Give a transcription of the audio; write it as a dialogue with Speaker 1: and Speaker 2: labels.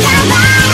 Speaker 1: Somebody